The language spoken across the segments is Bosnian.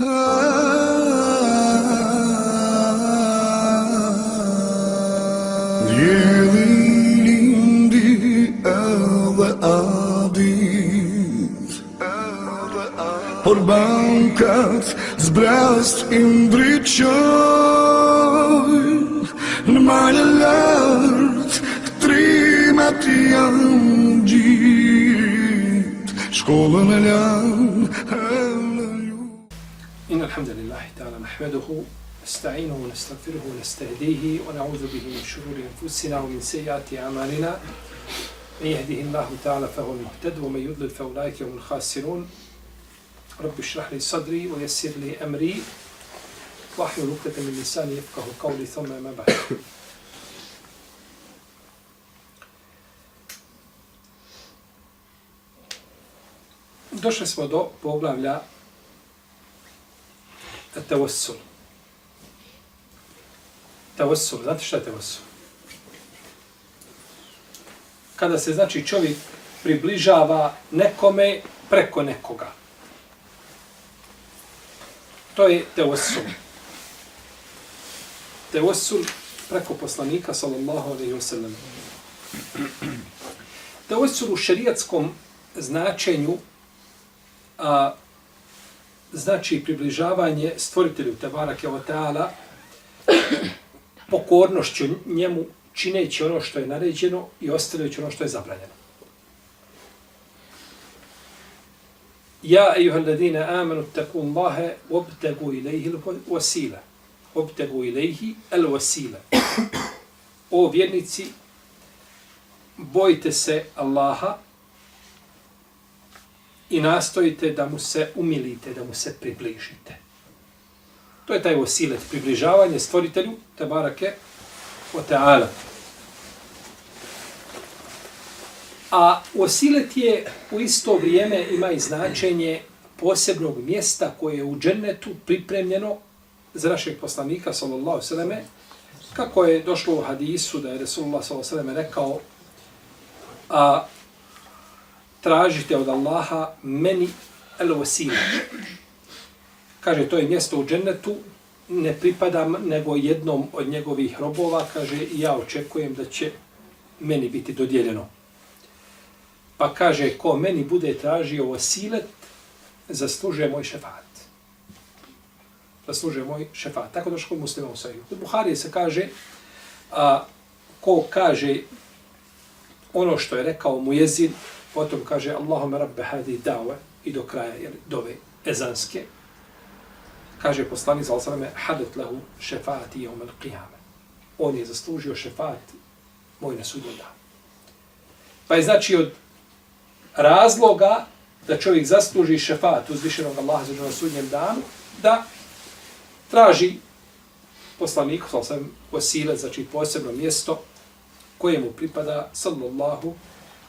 Yelindi edhe adit Por bankat zbrast imbriqoj Në malë lartë trimat janë gjit Shkollën e lanë إن الحمد لله تعالى نحمده نستعينه ونستغفره ونستهديه ونعوذ به من شرور أنفسنا ومن سيئات أعمالنا. من يهده الله تعالى فهو المهتد ومن يضلل فأولئك هم الخاسرون. رب اشرح لي صدري ويسر لي أمري واحلل عقدة من لساني يفقه قولي ثم ما بعد. Došli smo do poglavlja Tawassul. Tawassul, znate šta je tawassul? Kada se, znači, čovjek približava nekome preko nekoga. To je tawassul. Tawassul preko poslanika, sallallahu alaihi wa sallam. Tawassul u šerijatskom značenju a, znači približavanje stvoritelju Tebara Kevoteala pokornošću njemu čineći ono što je naređeno i ostavljajući ono što je zabranjeno. Ja, ejuhal ladine, amenu, taku Allahe, obtegu ilaihi wasila. Obtegu ilaihi el wasila. O vjernici, bojite se Allaha i nastojite da mu se umilite, da mu se približite. To je taj osilet, približavanje stvoritelju, te barake, o teala. A osilet je u isto vrijeme ima i značenje posebnog mjesta koje je u džennetu pripremljeno za našeg poslanika, sallallahu sallame, kako je došlo u hadisu da je Resulullah sallallahu sallame rekao a tražite od Allaha meni el wasila. Kaže, to je mjesto u džennetu, ne pripadam nego jednom od njegovih robova, kaže, ja očekujem da će meni biti dodijeljeno. Pa kaže, ko meni bude tražio wasilet, zaslužuje moj šefat. Zaslužuje moj šefat. Tako došlo kod muslima u sajju. U Buharije se kaže, a, ko kaže ono što je rekao mu jezid, Potom kaže Allahumma rabbe hadi da'wa i do kraja jel, dove ezanske. Kaže poslanik za osaleme hadet lahu šefati jom al qiyame. On je zaslužio šefat moj na sudnjem danu. Pa je znači od razloga da čovjek zasluži šefat uzvišenog Allaha za na sudnjem danu, da traži poslaniku, sal sam osile, znači posebno mjesto koje mu pripada, sallallahu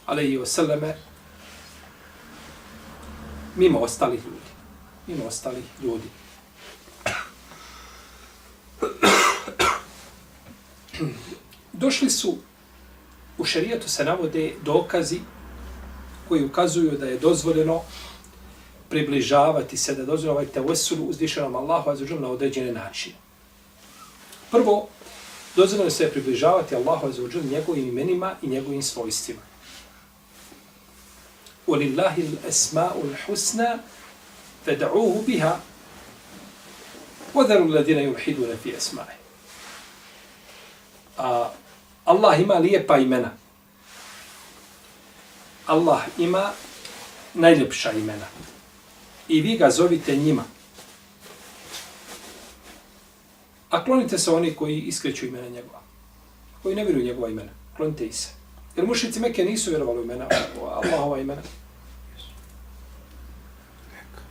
alaihi wasallame mimo ostalih ljudi. Mimo ostalih ljudi. Došli su, u šerijatu se navode dokazi koji ukazuju da je dozvoljeno približavati se, da dozvoljeno ovaj tevesulu uzvišenom Allahu azuđom na određene načine. Prvo, dozvoljeno se približavati Allahu azuđom njegovim imenima i njegovim svojstvima. ولله الأسماء الحسنى فدعوه بها وذروا الذين يلحدون في أسمائه A Allah ima lijepa imena. Allah ima najljepša imena. I vi ga zovite njima. A klonite se oni koji iskreću imena njegova. Koji ne vjeruju njegova imena. Klonite ih se. Jer mušnici Mekke nisu vjerovali u imena, Allahova imena. Neka.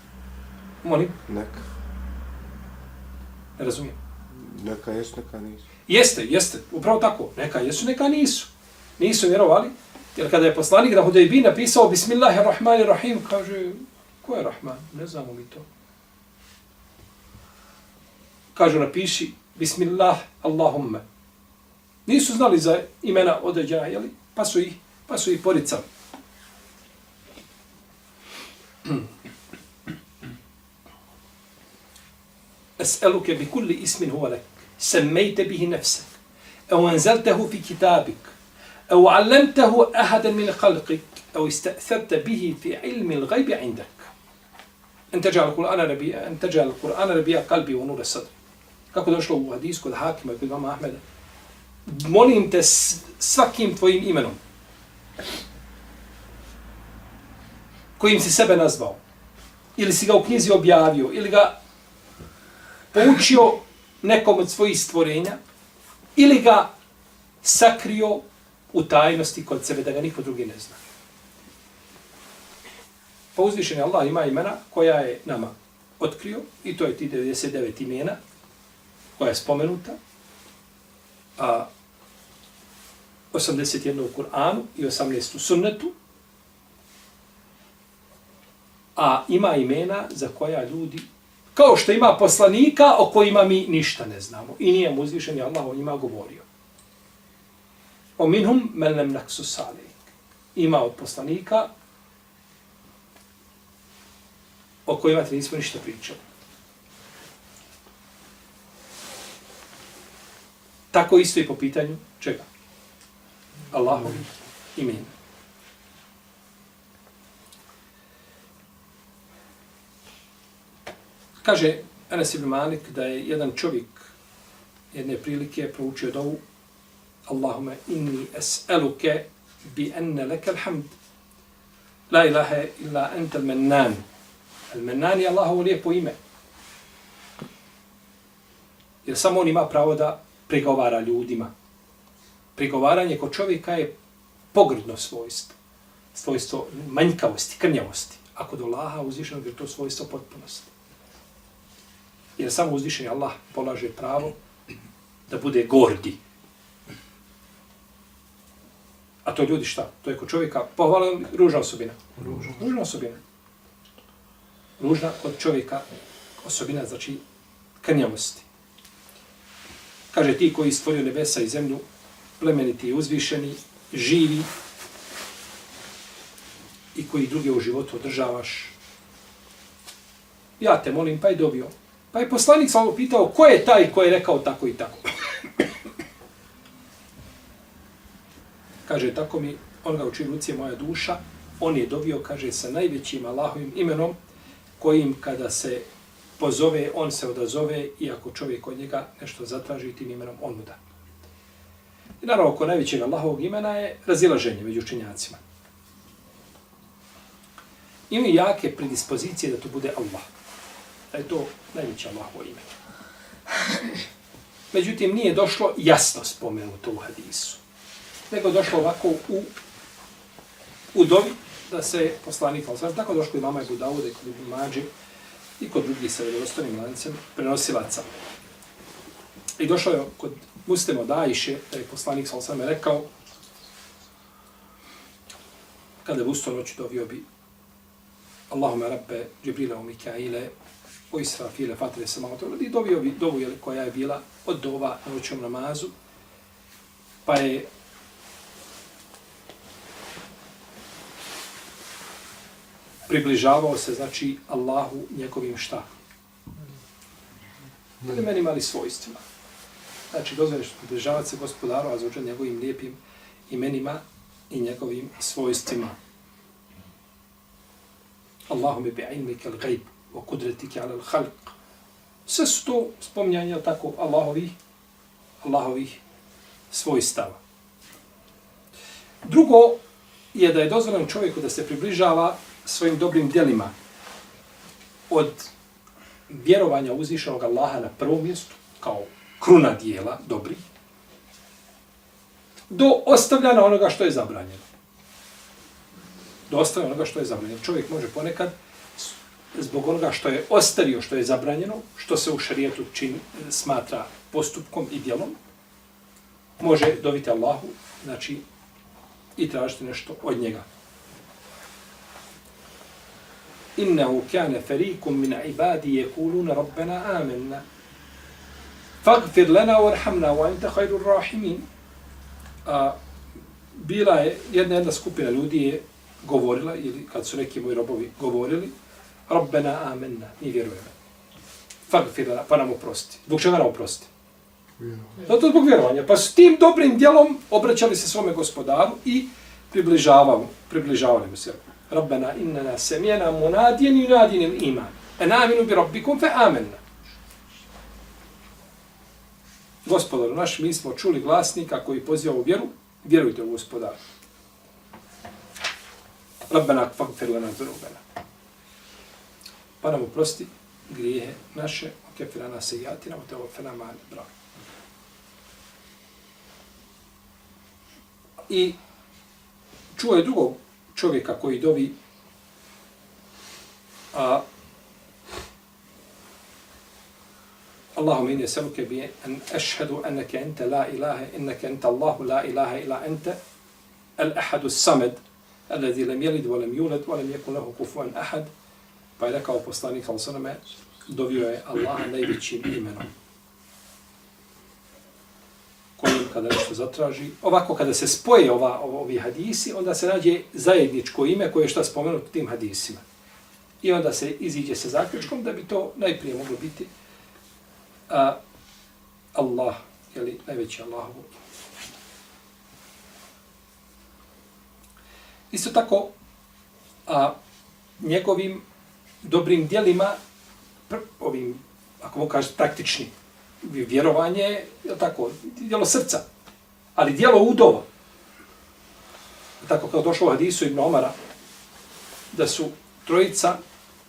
Molim? Neka. Ne razumijem. Neka jesu, neka nisu. Jeste, jeste, upravo tako. Neka jesu, neka nisu. Nisu vjerovali. Jer kada je poslanik na Hudejbi napisao Bismillahirrahmanirrahim, kaže, ko je Rahman? Ne znamo mi to. Kažu, napiši Bismillah Allahumma. Nisu znali za imena određena, jeli? pa su ih, pa su ih poricali. أسألك بكل اسم هو لك سميت به نفسك أو أنزلته في كتابك أو علمته أحدا من خلقك أو استأثرت به في علم الغيب عندك أن تجعل القرآن ربيع أن تجعل القرآن ربيع قلبي ونور الصدر kako došlo u hadisku od Hakima i Ahmeda? Molim te svakim tvojim imenom kojim si sebe nazvao, ili si ga u knjizi objavio, ili ga poučio nekom od svojih stvorenja, ili ga sakrio u tajnosti kod sebe, da ga niko drugi ne zna. Pa uzvišen je Allah ima imena koja je nama otkrio, i to je ti 99 imena, koja je spomenuta, a 81 u Kur'anu i 18 u sunnetu, a ima imena za koja ljudi, kao što ima poslanika o kojima mi ništa ne znamo. I nije mu uzvišen je Allah o njima govorio. O minhum melem naksu salik. Ima od poslanika o kojima ti nismo ništa pričali. Tako isto i po pitanju čega? Allahovi imena. Kaže Enes ibn Malik da je jedan čovjek jedne prilike proučio dovu Allahume inni es'eluke bi enne leke alhamd. La ilaha illa ente al-mennan. Al-mennan je Allahovo lijepo ime. Jer samo on ima pravo da prigovara ljudima. Prigovaranje kod čovjeka je pogrdno svojstvo. Svojstvo manjkavosti, krnjavosti. Ako do Allaha uzvišeno je to svojstvo potpunosti. Jer samo uzvišeni Allah polaže pravo da bude gordi. A to ljudi šta? To je kod čovjeka pohvala ružna osobina. Ružna, ružna osobina. Ružna kod čovjeka osobina znači krnjavosti. Kaže ti koji stvorio nebesa i zemlju, plemeniti i uzvišeni, živi i koji druge u životu održavaš. Ja te molim, pa je dobio Pa je poslanik samo pitao ko je taj ko je rekao tako i tako. kaže, tako mi, on ga uči ruci moja duša, on je dobio, kaže, sa najvećim Allahovim imenom, kojim kada se pozove, on se odazove, i ako čovjek od njega nešto zatraži tim imenom, on mu da. I naravno, oko najvećeg Allahovog imena je razilaženje među učenjacima. Imaju jake predispozicije da to bude Allah da je to najveće Allahovo ime. Međutim, nije došlo jasno spomenuto u hadisu. Nego došlo ovako u, u dovi da se poslanik, ali tako došlo i mama je Budaude, kod Ibn i kod drugih sa vjerovostanim lancem prenosilaca. I došao je kod Muslimo Dajiše, da je poslanik sa osam rekao, kada bi usto noć dovio bi Allahume Rabbe, Džibrila u Mikaile, o Israfile, Fatire, Samauta, i dovio bi dovu koja je bila od dova na noćom namazu, pa je približavao se, znači, Allahu njegovim šta? Ili meni mali svojstvima. Znači, dozvoriš približavati se gospodaru, a zvučan njegovim lijepim imenima i njegovim svojstvima. Allahu bi ilmike al-gajb wa kudretike ala l'halq. Sve su to spominjanja tako Allahovih, Allahovih svojstava. Drugo je da je dozvoljeno čovjeku da se približava svojim dobrim djelima od vjerovanja uzvišenog Allaha na prvom mjestu, kao kruna dijela, dobri, do ostavljana onoga što je zabranjeno. Do ostavljana onoga što je zabranjeno. Čovjek može ponekad zbog onoga što je ostavio, što je zabranjeno, što se u šarijetu čini, smatra postupkom i djelom, može dobiti Allahu, znači, i tražiti nešto od njega. Innehu kane ferikum min ibadi je kuluna rabbena amenna. Fagfir lena warhamna wa ente hajru rahimin. A, bila je jedna jedna skupina ljudi je govorila, ili kad su neki moji robovi govorili, Rabbena amenna, mi vjerujemo. fagfir lana, pa nam oprosti. Zbog čega nam oprosti? Zato zbog vjerovanja. Pa s tim dobrim djelom obraćali se svome gospodaru i približavali, približavali mu se. Rabbena innena semjena munadijen i unadijenim iman. E aminu bi rabbikum fe amenna. Gospodaru naš, mi smo čuli glasnika koji poziva u vjeru, vjerujte u gospodaru. Rabbena fagfir lana zurubena. Pa nam oprosti grijehe naše, kefirana se jatina, o teo fenaman, bravo. I čuo je drugog čovjeka koji dovi a Allahumma inni as'aluka bi an ashhadu annaka anta la ilaha innaka anta Allah la ilaha illa anta al-ahad as-samad alladhi lam yalid wa lam yulad wa lam yakul lahu kufuwan ahad. Pa je rekao poslanik sallallahu alejhi ve selleme dovio je Allaha najvećim imenom kojim kada nešto zatraži. Ovako, kada se spoje ova, ovi hadisi, onda se nađe zajedničko ime koje je šta spomenuto tim hadisima. I onda se iziđe sa zaključkom da bi to najprije moglo biti a, Allah, jeli najveći Allahovu. Isto tako, a, njegovim dobrim dijelima, pr, ovim, ako mogu kažete, praktičnim, vjerovanje, je tako, djelo srca, ali djelo udova. Tako kao došlo u hadisu Ibn Omara, da su trojica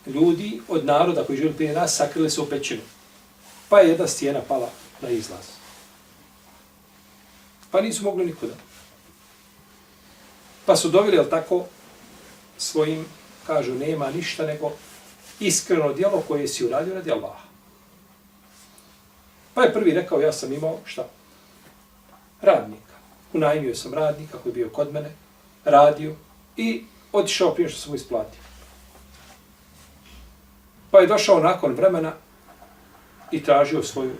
ljudi od naroda koji živjeli prije nas sakrili se u pećinu. Pa je jedna stijena pala na izlaz. Pa nisu mogli nikuda. Pa su dovili, jel tako, svojim, kažu, nema ništa nego iskreno djelo koje si uradio radi Allaha. Pa je prvi rekao, ja sam imao šta? Radnika. Unajmio sam radnika koji je bio kod mene, radio i otišao prije što sam mu isplatio. Pa je došao nakon vremena i tražio svoju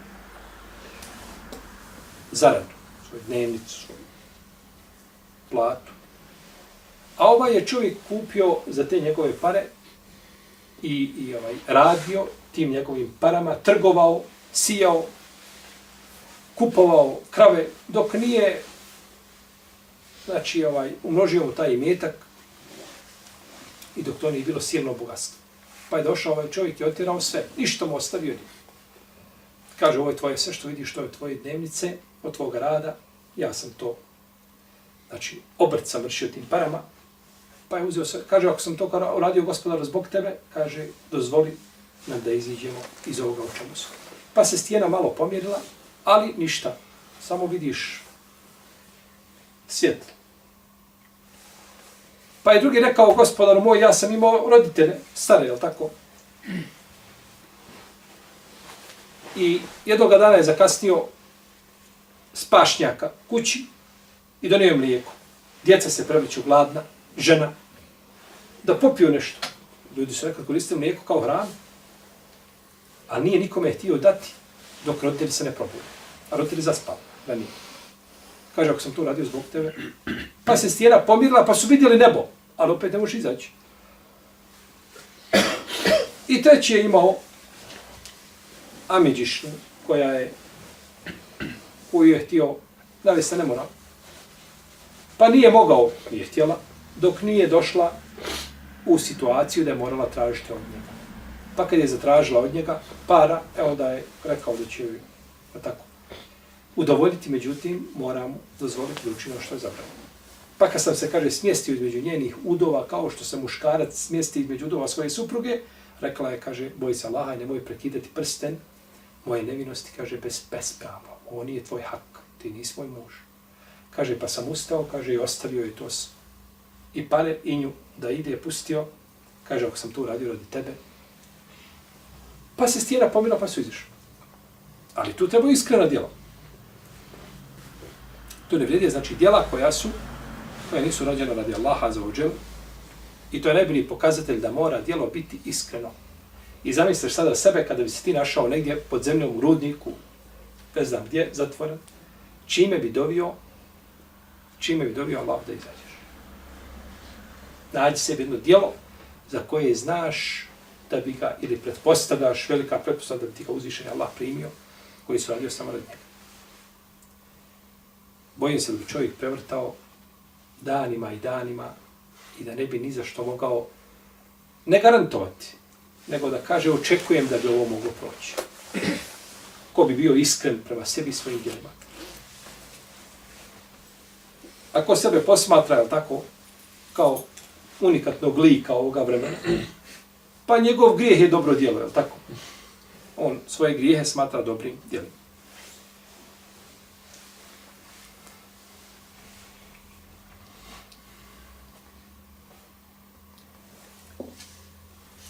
zaradu, svoju dnevnicu, svoju platu. A ovaj je čovjek kupio za te njegove pare i, i ovaj, radio tim njegovim parama, trgovao, sijao, kupovao krave, dok nije znači, ovaj, umnožio mu taj imetak i dok to nije bilo silno bogatstvo. Pa je došao ovaj čovjek i otjerao sve, ništa mu ostavio nije. Kaže, ovo je tvoje sve što vidiš, to je tvoje dnevnice, od tvoga rada, ja sam to, znači, obrt sam vršio tim parama, pa je uzeo sve, kaže, ako sam to uradio gospodaru zbog tebe, kaže, dozvoli nam da iziđemo iz ovoga u čemu su. Pa se stijena malo pomjerila, ali ništa. Samo vidiš svjetlo. Pa je drugi rekao, gospodaru moj, ja sam imao roditelje, stare, je tako? I jednog dana je zakasnio spašnjaka kući i donio je mlijeko. Djeca se previću gladna, žena, da popiju nešto. Ljudi su rekli, koriste mlijeko kao hranu, a nije nikome htio dati dok roditelji se ne probude. A roditelji zaspali, da nije. Kaže, ako sam to radio zbog tebe, pa se stijena pomirila, pa su vidjeli nebo, ali opet ne može izaći. I treći je imao Amidžišnu, koja je, koju je htio, da se ne mora. Pa nije mogao, nije htjela, dok nije došla u situaciju da je morala tražiti od njega. Pa kad je zatražila od njega para, evo da je rekao da će joj pa tako, udovoljiti, međutim, moram dozvoliti da učinu ono što je zabranjeno. Pa kad sam se, kaže, smjestio između njenih udova, kao što se muškarac smjesti između udova svoje supruge, rekla je, kaže, boj se Allaha, nemoj prekidati prsten moje nevinosti, kaže, bez bespravo. Ovo nije tvoj hak, ti nisi moj muž. Kaže, pa sam ustao, kaže, i ostavio je to i pare i nju da ide, pustio, kaže, ako sam to uradio radi tebe, pa se stijena pomila, pa su izišli. Ali tu treba iskrena djela. To ne vrijedi, znači djela koja su, koja nisu rađena radi Allaha za uđel, i to je najbolji pokazatelj da mora djelo biti iskreno. I zamisliš sada sebe kada bi se ti našao negdje pod zemljom u rudniku, ne znam gdje, zatvoren, čime bi dovio, čime bi dovio Allah da izađeš. Nađi sebi jedno djelo za koje znaš da bi ga, ili pretpostavljaš, velika pretpostavlja da bi ti ga uzvišen Allah primio, koji su radio samo radi njega. Bojim se da bi čovjek prevrtao danima i danima i da ne bi ni za što mogao ne garantovati, nego da kaže očekujem da bi ovo moglo proći. Ko bi bio iskren prema sebi svojim djelima. Ako sebe posmatra, je tako, kao unikatnog lika ovoga vremena, pa njegov grijeh je dobro djelo, je tako? On svoje grijehe smatra dobrim djelima.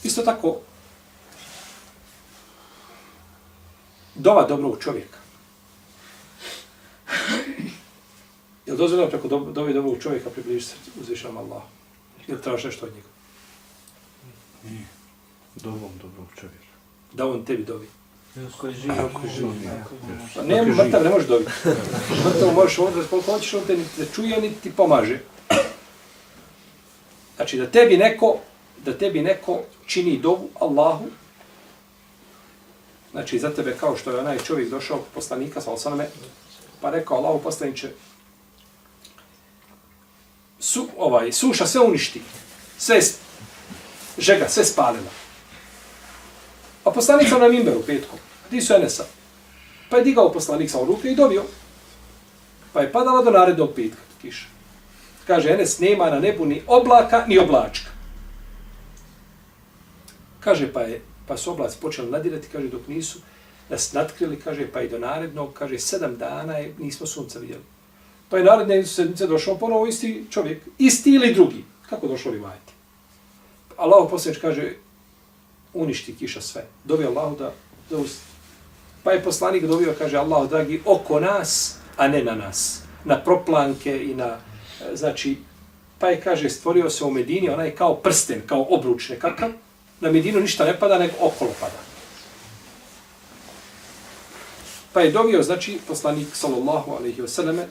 Isto tako, dova dobrog čovjeka. Je li dozvoljeno preko dove dobrog čovjeka približiti se uzvišenom Allahu? Ili traži nešto od njega? Nije. Dovom dobrog čovjeka. Da on tebi dovi. Koji živi. Ako živi. Pa ne, mrtav ne može dobiti. Mrtav možeš odraz koliko hoćeš, on te ni ne čuje, ni ti pomaže. Znači da tebi neko, da tebi neko čini dovu Allahu, znači za tebe kao što je onaj čovjek došao poslanika sa osaname, pa rekao Allahu poslaniće, su, ovaj, suša sve uništi, sve žega, sve spalila. A poslanik sam na mimberu petkom, ti su Enesa. Pa je digao poslanik sa ruke i dobio. Pa je padala do narednog petka, kiša. Kaže, Enes, nema na nebu ni oblaka, ni oblačka. Kaže, pa, je, pa su oblaci počeli nadirati, kaže, dok nisu nas natkrili, kaže, pa i do narednog, kaže, sedam dana je, nismo sunca vidjeli. Pa je naredne sedmice došao ponovo isti čovjek, isti ili drugi. Kako došao li vajeti? Allah posljednič kaže, uništi kiša sve. Dovio Allah da, da us... Pa je poslanik dobio, kaže Allah, dragi, oko nas, a ne na nas. Na proplanke i na, e, znači, pa je, kaže, stvorio se u Medini, onaj kao prsten, kao obruč nekakav. Na Medinu ništa ne pada, nego okolo pada. Pa je dobio, znači, poslanik, sallallahu alaihi wa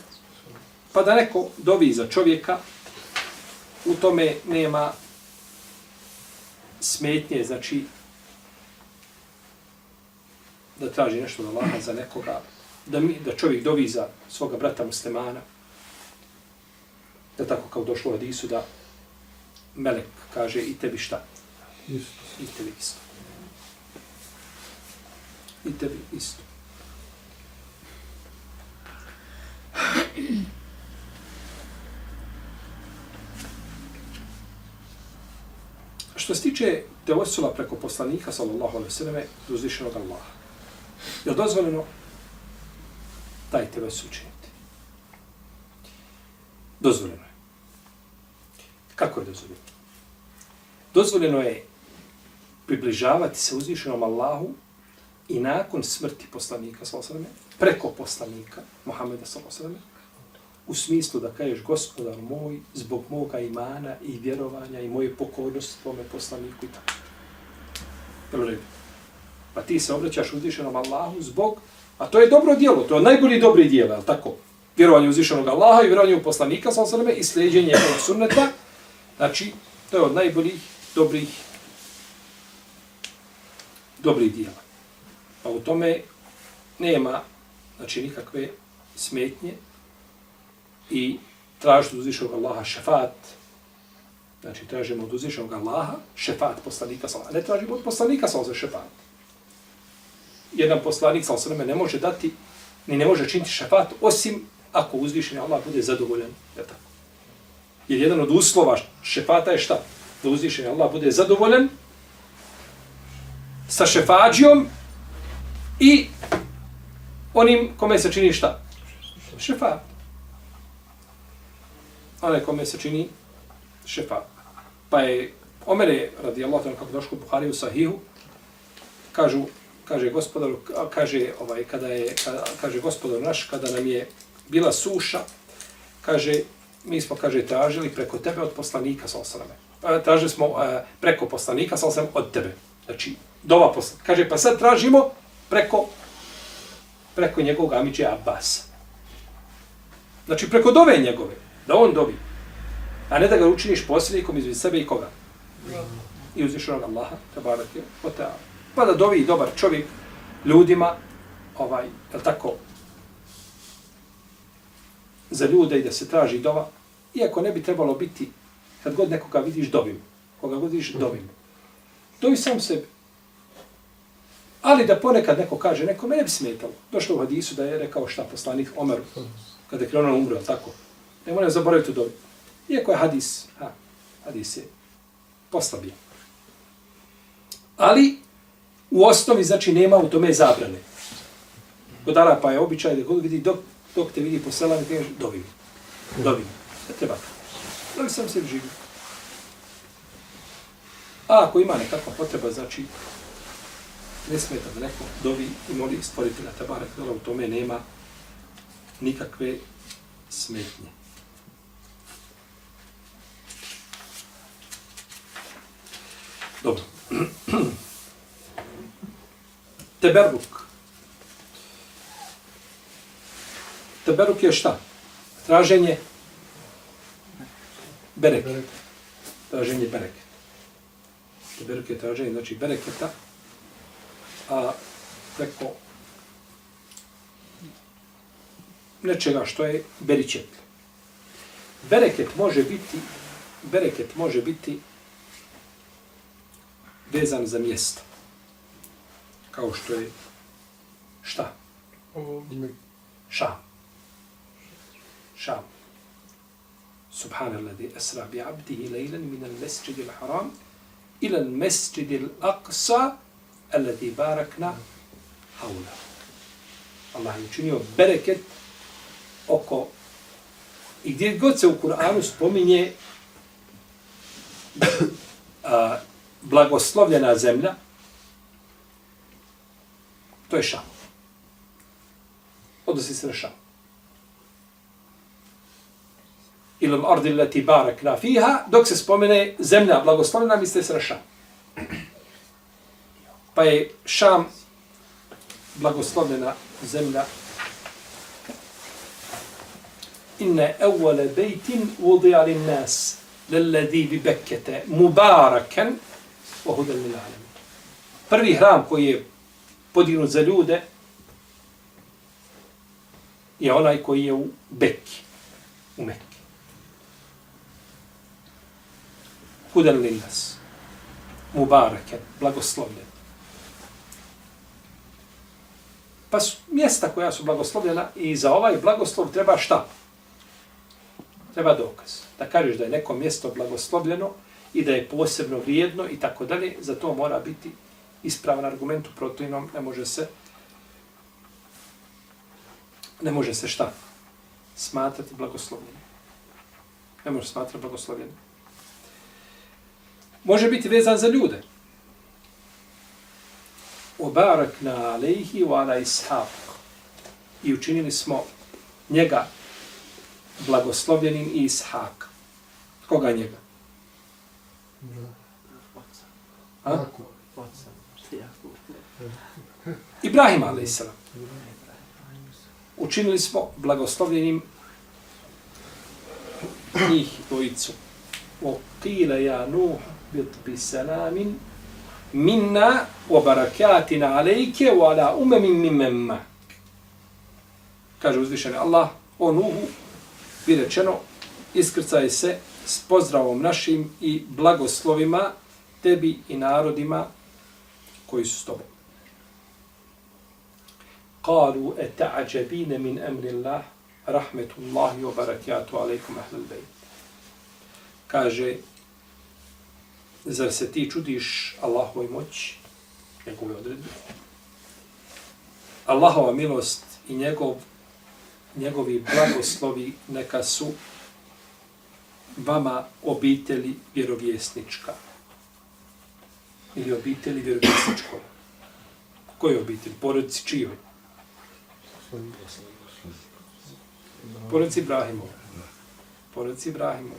Pa da neko dovi za čovjeka, u tome nema smetnje, znači da traži nešto da Allaha za nekoga, da, mi, da čovjek dovi za svoga brata muslimana, da tako kao došlo u Hadisu da Melek kaže i tebi šta? Isto. I tebi isto. I tebi isto. Što se tiče teosula preko poslanika, sallallahu alaihi sallam, do uzvišenog Allaha, je li dozvoljeno taj teosul učiniti? Dozvoljeno je. Kako je dozvoljeno? Dozvoljeno je približavati se uzvišenom Allahu i nakon smrti poslanika, sallallahu alaihi sallam, preko poslanika, Muhammeda, sallallahu alaihi sallam, u smislu da kažeš gospodar moj, zbog moga imana i vjerovanja i moje pokornosti tvome poslaniku i tako. Jel redu? Pa ti se obraćaš uzvišenom Allahu zbog, a to je dobro dijelo, to je najbolji dobri dijelo, jel tako? Vjerovanje uzvišenog Allaha i vjerovanje u poslanika, sa osrme, i sljeđenje njegovog sunneta, znači, to je od najboljih dobrih dobrih dijela. Pa u tome nema, znači, nikakve smetnje, i tražiti od uzvišnog Allaha šefat, znači tražimo od uzvišnog Allaha šefat poslanika sa ne tražimo od poslanika sa za šefat. Jedan poslanik sa osrme ne može dati, ni ne može činiti šefat, osim ako uzvišeni Allah bude zadovoljan. Je tako? Jer jedan od uslova šefata je šta? Da uzvišeni Allah bude zadovoljan sa šefađijom i onim kome se čini šta? Šefat onaj kome se čini šefa. Pa je Omer radi Allah, kako došlo u Buhari u Sahihu, kažu, kaže gospodaru, kaže, ovaj, kada je, kada, kaže gospodar naš, kada nam je bila suša, kaže, mi smo, kaže, tražili preko tebe od poslanika, sa osaname. Pa tražili smo e, preko poslanika, sa osaname, od tebe. Znači, dova poslanika. Kaže, pa sad tražimo preko, preko njegovog amiđe Abbas. Znači, preko dove njegove da on dobi. A ne da ga učiniš posljednikom između sebe i koga? i uzvišenog Allaha, tabarake, o ta'ala. Pa da dovi dobar čovjek ljudima, ovaj, je tako, za ljude i da se traži dova, iako ne bi trebalo biti, kad god nekoga vidiš, dobim. Koga god vidiš, dobim. Dovi sam sebi. Ali da ponekad neko kaže, neko mene bi smetalo. Došlo u hadisu da je rekao šta poslanik Omeru, kada je krenuo umro, tako. Ne moram zaboraviti u dobi. Iako je hadis, ha, hadis je poslabio. Ali, u osnovi, znači, nema u tome zabrane. Kod Arapa je običaj da god vidi, dok, dok te vidi po selami, kaže, dovi mi. Dovi mi. Ne treba to. Dovi sam se živi. A ako ima nekakva potreba, znači, ne smeta da neko dovi i moli stvoriti na tabarak, da u tome nema nikakve smetnje. Dobro. Teberluk. Teberluk je šta? Traženje bereket. Traženje bereket. Teberluk je traženje, znači bereketa, a preko nečega što je beričet. Bereket može biti bereket može biti vezan za mjesto. Kao što je šta? Šam. Šam. Subhanalladhi asra bi abdihi laylan min al-masjid al-haram ila al-masjid al-aqsa alladhi barakna hawla. Allah je učinio bereket oko i gdje god se u Kur'anu spominje a, blagoslovljena zemlja, to je Šam. Odnosi se na Šam. Ili l-ardi leti barak na fiha, dok se spomene zemlja blagoslovljena, misli se na Šam. Pa je Šam blagoslovljena zemlja inne evvele bejtin vudija lin nas lelladhi bi bekete mubaraken wa hudan lil alamin. Prvi hram koji je podignut za ljude je onaj koji je u Bekki, u Mekki. Hudan lil nas. Mubarakan, blagoslovljen. Pa su mjesta koja su blagoslovljena i za ovaj blagoslov treba šta? Treba dokaz. Da kažeš da je neko mjesto blagoslovljeno i da je posebno vrijedno i tako dalje, za to mora biti ispravan argument u protivnom, ne može se ne može se šta? Smatrati blagoslovljeno. Ne može smatrati blagoslovljeno. Može biti vezan za ljude. Obarakna alejhi wa ala ishaq. I učinili smo njega blagoslovljenim i ishaq. Koga njega? Ibrahim a.s. Učinili smo blagoslovljenim njih dvojicu. O qila ja Nuh bit bi salamin minna wa barakatina alejke wa ala umemin mimemma. Kaže uzvišeni Allah, o Nuhu, bi rečeno, iskrcaj se s pozdravom našim i blagoslovima tebi i narodima koji su s tobom. Kalu eta'ađabine min emrillah rahmetullahi wa barakatuhu alaikum ahlul bejt. Kaže, zar se ti čudiš Allahovoj moći, njegove odredbe? Allahova milost i njegov, njegovi blagoslovi neka su vama obitelji vjerovjesnička. Ili obitelji vjerovjesničko. Koji obitelj? Porodici čijoj? Porodici Ibrahimov. Porodici Ibrahimov.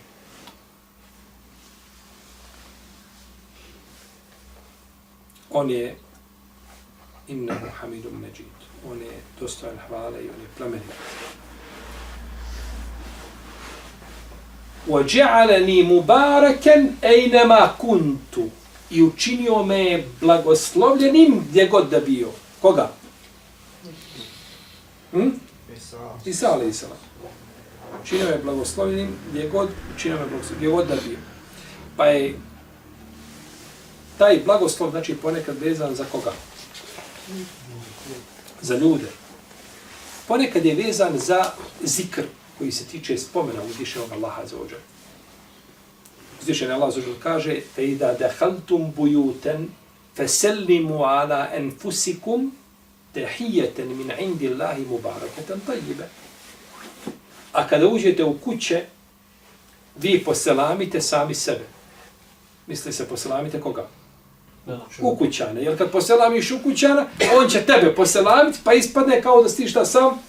On je inna Muhammedun Međid. On je dostojan hvale i on je plemenit. وَجَعَلَنِي مُبَارَكًا أَيْنَمَا كُنْتُ i učinio me blagoslovljenim gdje god da bio. Koga? Hm? Isa alaih salam. Učinio me blagoslovljenim gdje god, učinio me blagoslovljenim gdje god da bio. Pa je taj blagoslov, znači ponekad vezan za koga? Za ljude. Ponekad je vezan za zikr koji se tiče spomena uzvišenog Allaha za ođe. Uzvišen Allah za ođe kaže fe ida dehaltum bujuten fesellimu ala enfusikum tehijeten min indi Allahi mubaraketan tajibe. A kada uđete u kuće, vi poselamite sami sebe. Misli se poselamite koga? u kućana. Jer kad poselamiš u kućana, on će tebe poselamiti, pa ispadne kao da si šta sam,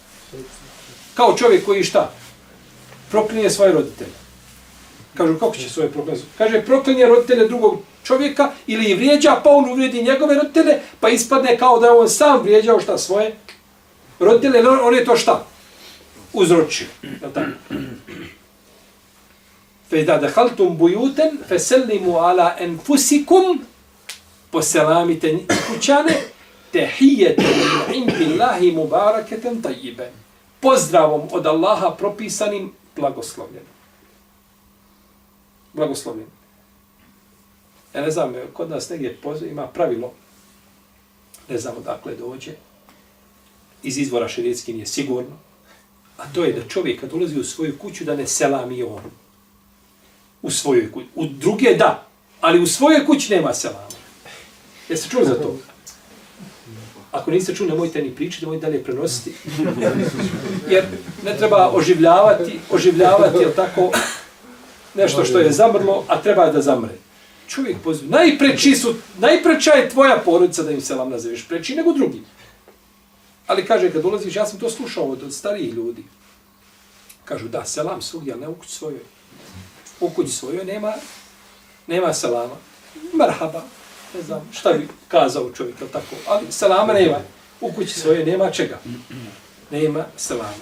kao čovjek koji šta? Proklinje svoje roditelje. Kažu, kako će svoje proklinje? Kaže, proklinje roditelje drugog čovjeka ili je vrijeđa, pa on uvrijedi njegove roditelje, pa ispadne kao da je on sam vrijeđao šta svoje roditelje, on je to šta? Uzročio. Je tako? Fe da dehaltum bujuten, fe sellimu ala enfusikum, poselamite kućane, tehijete indi Allahi mubaraketen tajibe. Pozdravom od Allaha propisanim blagoslovljen. Blagoslovljen. Ja ne znam, kod nas negdje ima pravilo, ne znam odakle dođe, iz izvora širijetski nije sigurno, a to je da čovjek kad ulazi u svoju kuću da ne selami on. U svojoj kući. U druge da, ali u svojoj kući nema selama. Jeste čuli za to? Ako niste čuli, nemojte ni pričati, nemojte dalje prenositi. Jer ne treba oživljavati, oživljavati, je tako, nešto što je zamrlo, a treba da zamre. Čovjek poziv, najpreči su, najpreča je tvoja porodica da im selam nazoveš, preči nego drugi. Ali kaže, kad ulaziš, ja sam to slušao od, od starijih ljudi. Kažu, da, selam svugdje, ali ne u kući svojoj. U kući svojoj nema, nema selama. Marhaba, ne znam šta bi kazao čovjek, tako. Ali selama nema. U kući svoje nema čega. Nema selama.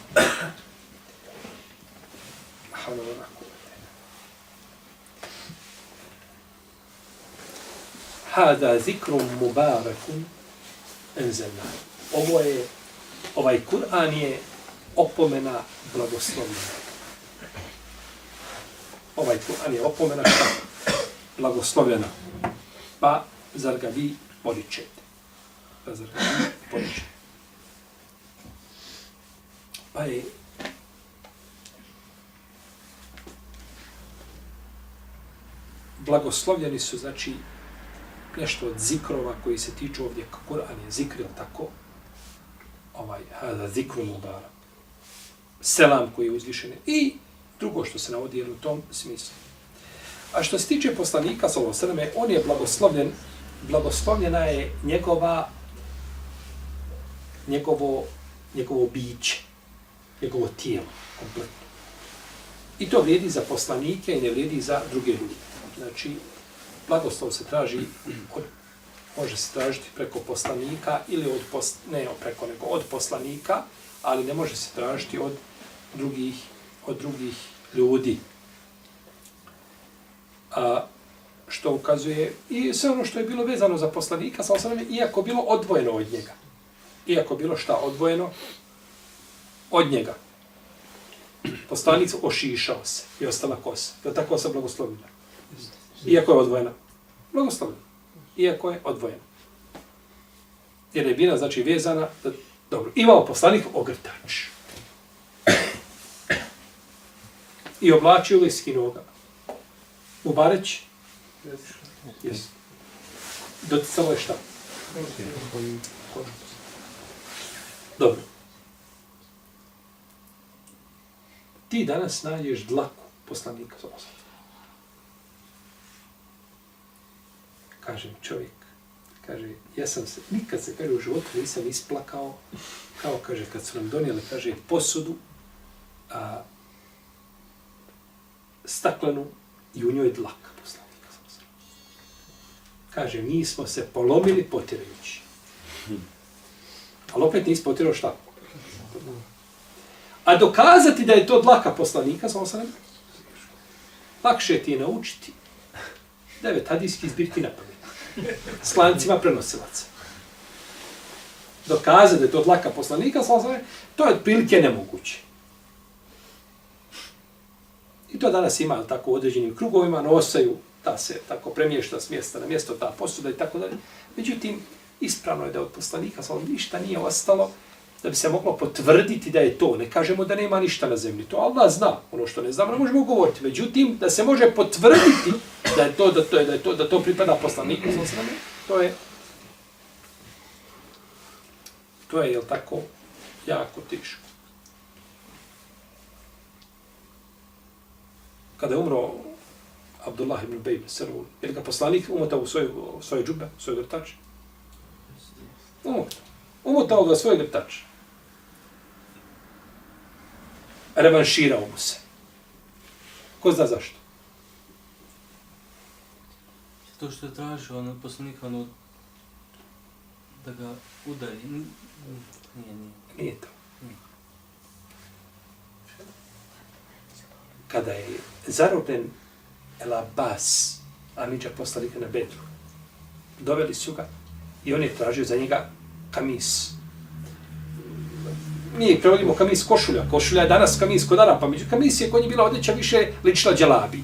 Hada zikrum mubarakun enzelna. Ovo je, ovaj Kur'an je opomena blagoslovljena. Ovaj Kur'an je opomena blagoslovljena. Pa zar ga vi poričete? Pa zar ga vi poričete? Pa je blagoslovljeni su, znači, nešto od zikrova koji se tiču ovdje, Kur'an je zikr, tako? Ovaj, hada zikru mubara. Selam koji je uzvišen. I drugo što se navodi je u tom smislu. A što se tiče poslanika, sallallahu on je blagoslovljen blagoslovljena je njegova njegovo njegovo biće, njegovo tijelo kompletno. I to vrijedi za poslanike i ne vrijedi za druge ljude. Znači, blagoslov se traži od, može se tražiti preko poslanika ili od post, ne preko nego od poslanika, ali ne može se tražiti od drugih od drugih ljudi. A, što ukazuje i sve ono što je bilo vezano za poslanika, sa osaname, iako bilo odvojeno od njega. Iako bilo šta odvojeno od njega. Poslanicu ošišao se i ostala kosa. Je tako se blagoslovila? Iako je odvojena. Blagoslovila. Iako je odvojena. Jer je bila, znači, vezana, da, dobro, imao poslanik ogrtač. I oblačio ga i skinuo ga. Mubareć, Yes. Doticalo je šta? Dobro. Ti danas nađeš dlaku poslanika za osam. Kaže čovjek, kaže, ja sam se, nikad se, kaže, u životu nisam isplakao, kao, kaže, kad su nam donijeli, kaže, posudu, a, staklenu i u njoj dlak kaže, mi smo se polomili potirajući. Ali opet nisi potirao šta? A dokazati da je to dlaka poslanika, samo sam lakše ti je naučiti devet hadijskih zbirki na pamet. s lancima prenosilaca. Dokaze da je to dlaka poslanika, samo sam to je otprilike nemoguće. I to danas ima tako u određenim krugovima, nosaju ta se tako premješta s mjesta na mjesto, ta posuda i tako dalje. Međutim, ispravno je da od poslanika sa ništa nije ostalo da bi se moglo potvrditi da je to. Ne kažemo da nema ništa na zemlji. To Allah zna. Ono što ne znamo, ne možemo govoriti. Međutim, da se može potvrditi da je to, da to, je, da je to, da to pripada poslaniku, to je to je, jel tako, jako teško. Kada je umro Abdullah ibn Bejb Srvul, je li ga poslanik umotao u svoje, u svoje džube, u svoje grtače? Umotao. Umotao ga u svoje grtače. Revanširao mu se. Ko zna zašto? To što je tražio ono poslanika ono da ga udari. Nije, nije. Nije to. Kada je zarobljen El Abbas, Amidža poslanika na Bedru, doveli su ga i on je tražio za njega kamis. Mi prevodimo kamis košulja. Košulja je danas kamis kod Arapa. Među kamis je kod njih bila odjeća više ličila djelabi.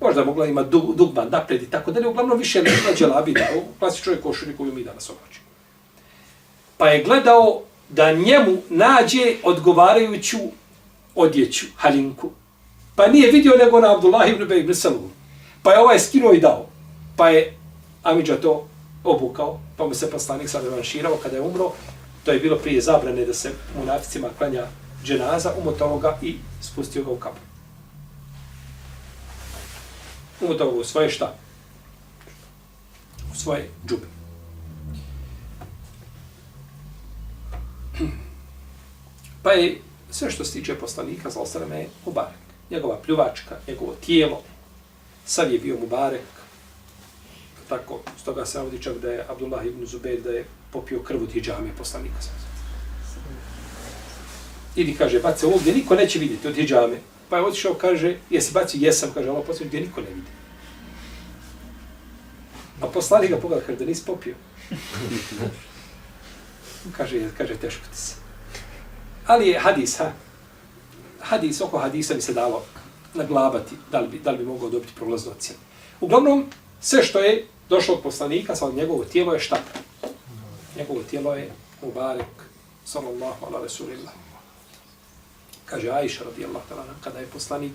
Možda mogla ima dug, dugman napred i tako dalje. Uglavnom više lična djelabi da u klasičnoj košulji koju mi danas oblačimo. Pa je gledao da njemu nađe odgovarajuću odjeću, halinku. Pa nije vidio nego na Abdullah ibn Bej ibn Salul. Pa je ovaj skinuo i dao. Pa je Amidža to obukao, pa mu se poslanik sad revanširao kada je umro. To je bilo prije zabrane da se u naficima klanja dženaza, umotao ga i spustio ga u kapu. Umotao ga u svoje šta? U svoje džube. Pa je sve što se tiče poslanika za osrame je Mubarek. Njegova pljuvačka, njegovo tijelo, Sav je bio Mubarek. Tako, stoga se navodi čak da je Abdullah ibn Zubair da je popio krv od hijjame poslanika. Idi, kaže, bace ovdje, niko neće vidjeti od hijjame. Pa je otišao, kaže, jesi bacio, jesam, kaže, Allah poslanik gdje niko ne vidi. A poslanik ga pogleda, kaže, da nisi popio. kaže, kaže, teško ti se. Ali je hadis, ha? Hadis, oko hadisa bi se dalo naglabati, da li bi, da li bi mogao dobiti prolaznu ocjenu. Uglavnom, sve što je došlo od poslanika, sa njegovo tijelo je šta? Njegovo tijelo je Mubarek, sallallahu ala rasulillah. Kaže Aisha radijallahu ta'ala, kada je poslanik,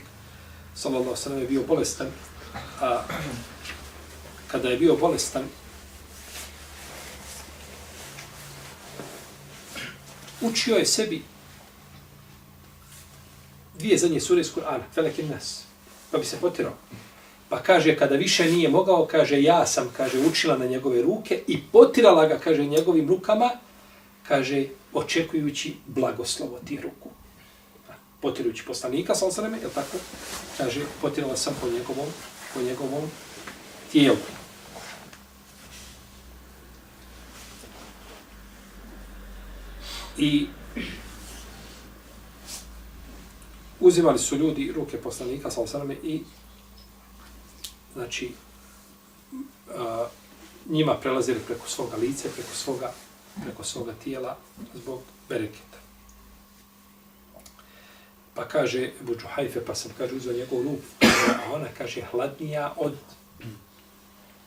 sallallahu sallam, je bio bolestan, a kada je bio bolestan, učio je sebi dvije zadnje sure iz Kur'ana, Felek i Nas, pa bi se potirao. Pa kaže, kada više nije mogao, kaže, ja sam, kaže, učila na njegove ruke i potirala ga, kaže, njegovim rukama, kaže, očekujući blagoslovo ti ruku. Potirujući poslanika, sal sveme, je tako? Kaže, potirala sam po njegovom, po njegovom tijelu. I uzimali su ljudi ruke poslanika sa osaname i znači a, njima prelazili preko svoga lice, preko svoga, preko svoga tijela zbog bereketa. Pa kaže Buđu Hajfe, pa sam kaže uzeo njegov lup, a ona kaže hladnija od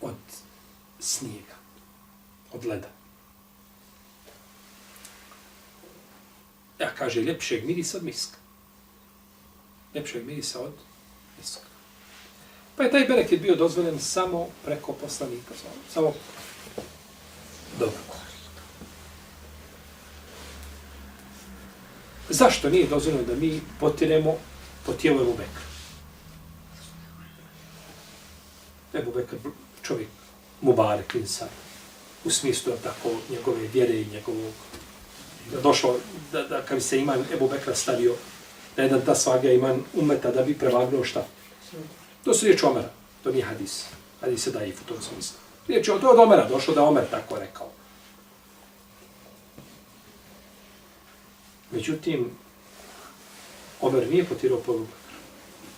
od snijega, od leda. Ja kaže, ljepšeg mirisa od miska ljepšeg mirisa od miska. Pa je taj bereket bio dozvoljen samo preko poslanika. Samo dobro. Zašto nije dozvoljeno da mi potiremo po tijelu Ebu Bekra? Ebu Bekr, čovjek, Mubarek, insan, u smislu tako njegove vjere i njegovog došao došlo, da, da kad se iman Ebu Bekra stavio da jedan ta svaga ima umeta da bi prevagnuo šta? To su riječi Omera, to nije hadis. Hadis se daje u tom smislu. Riječ je to od Omera, došlo da Omer tako rekao. Međutim, Omer nije potirao po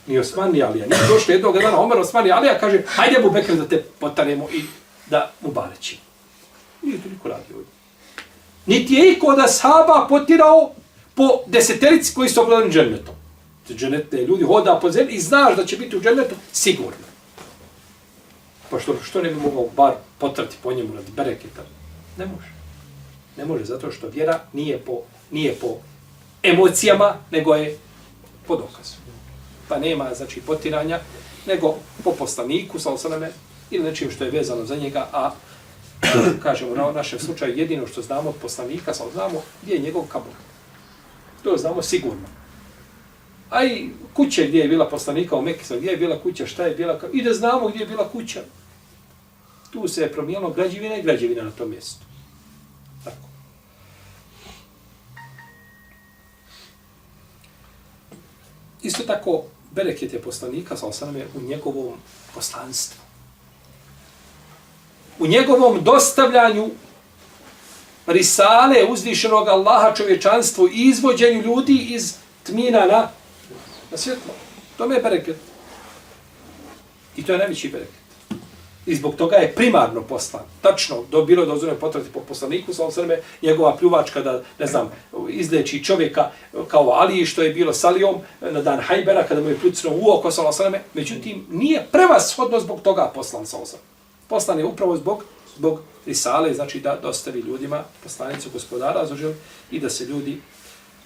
Ni Osman, ni Alija. Nije došlo jednog dana Omer, Osman, i Alija, kaže, hajde mu Bekr da te potanemo i da mu bareći. Nije to niko radio ovdje. Niti je iko da saba potirao po deseterici koji su obladani džennetom. Džennete ljudi hoda po zemlji i znaš da će biti u džennetu, sigurno. Pa što, što ne bi mogao bar potrati po njemu radi bereketa? Ne može. Ne može, zato što vjera nije po, nije po emocijama, nego je po dokazu. Pa nema, znači, potiranja, nego po poslaniku, sa osaname, ili nečim što je vezano za njega, a kažemo na našem slučaju, jedino što znamo od poslanika, sa znamo gdje je njegov kabur. To znamo sigurno. A i kuće gdje je bila poslanika u Mekisa, gdje je bila kuća, šta je bila, i da znamo gdje je bila kuća. Tu se je promijenilo građevina i građevina na tom mjestu. Tako. Isto tako, bereket je poslanika, sa osaname, u njegovom poslanstvu. U njegovom dostavljanju risale uzvišenog Allaha čovječanstvu i izvođenju ljudi iz tmina na, na svjetlo. To je bereket. I to je najveći bereket. I zbog toga je primarno poslan. Tačno, do, bilo je dozvoljeno potrati po poslaniku, sa osrme, njegova pljuvačka da, ne znam, izleči čovjeka kao Ali, što je bilo s Alijom na dan Hajbera, kada mu je pljucno u oko, sa osrme. Međutim, nije prevashodno zbog toga poslan sa osrme. Poslan je upravo zbog, zbog risale, znači da dostavi ljudima poslanicu gospodara Azuđel i da se ljudi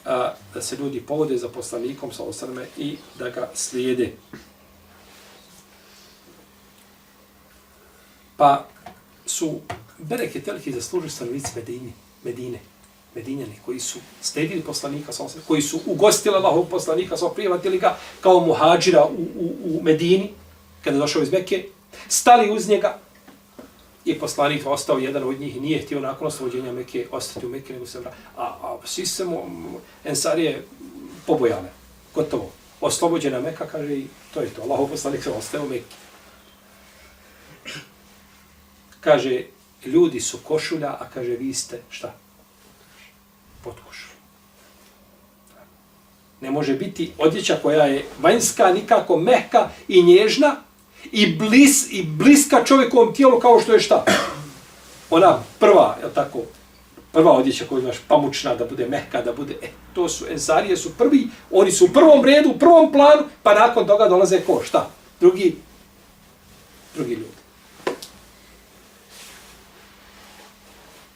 a, da se ljudi povode za poslanikom sa osrme i da ga slijede. Pa su Bereke Telki zaslužili stanovnici Medine, Medine, Medinjani, koji su sledili poslanika, sa koji su ugostili Allahov poslanika, sa prijevatili ga kao muhađira u, u, u Medini, kada je došao iz Mekke, stali uz njega i poslanik ostao jedan od njih nije htio nakon oslobođenja Mekke ostati u Mekke, nego se vra... A, a svi se mu, Ensarije pobojale, gotovo. Oslobođena Mekka, kaže i to je to. Allahov poslanik se ostaje u Mekke kaže, ljudi su košulja, a kaže, vi ste šta? Pod košulju. Ne može biti odjeća koja je vanjska, nikako mehka i nježna i, blis, i bliska čovjekovom tijelu kao što je šta? Ona prva, je tako, prva odjeća koju imaš pamučna, da bude mehka, da bude, e, to su, enzarije su prvi, oni su u prvom redu, u prvom planu, pa nakon toga dolaze ko, šta? Drugi, drugi ljudi.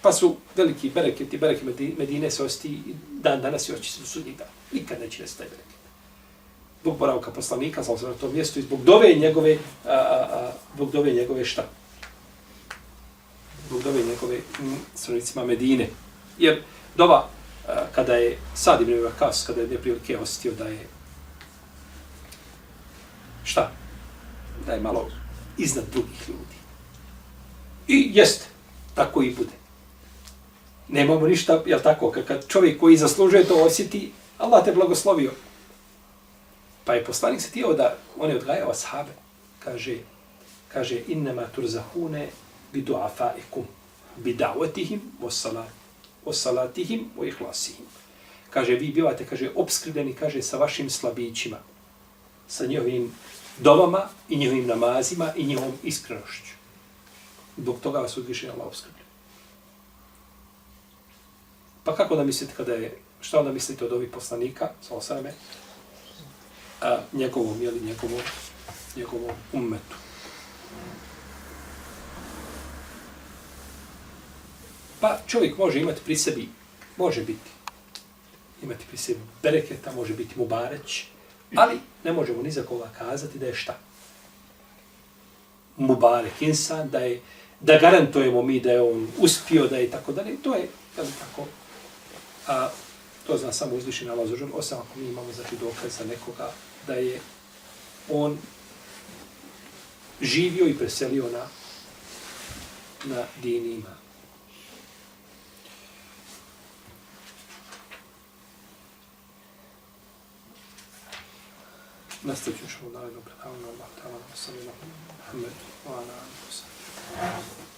Pa su veliki bereketi, bereke Medine se osti dan danas i oči su sudnjih dana. Nikad neće nesti bereket. Zbog boravka poslanika, sa na tom mjestu, i zbog dove njegove, a, a, a, zbog dove njegove šta? Zbog dove njegove mm, stranicima Medine. Jer dova, a, kada je Sad ibn Vakas, kada je neprilike ostio da je šta? Da je malo iznad drugih ljudi. I jeste, tako i bude nemamo ništa, jel tako, kad čovjek koji zaslužuje to osjeti, Allah te blagoslovio. Pa je poslanik se tijelo da on je odgajao ashabe. Kaže, kaže, innama turzahune bi duafaikum, bi davatihim, o salatihim, o ihlasihim. Kaže, vi bivate, kaže, obskrbljeni, kaže, sa vašim slabićima, sa njihovim dovama i njihovim namazima i njihovom iskrenošću. Dok toga vas udviše Allah obskrbljen. Pa kako da mislite kada je, šta onda mislite od ovih poslanika, sa osame, a, njegovom, jeli, njegovom, njegovom ummetu. Pa čovjek može imati pri sebi, može biti, imati pri sebi bereketa, može biti mu bareć, ali ne možemo ni za koga kazati da je šta. Mubarek insan, da je, da garantujemo mi da je on uspio, da je tako dalje, to je, tako, a to zna samo uzvišen Allah zažel, osim ako mi imamo znači, dokaz za nekoga da je on živio i preselio na, na dinima. Nastavit ću što u narednom predavanju Allah ta'ala wa sallam Muhammed wa ala alihi wa sallam.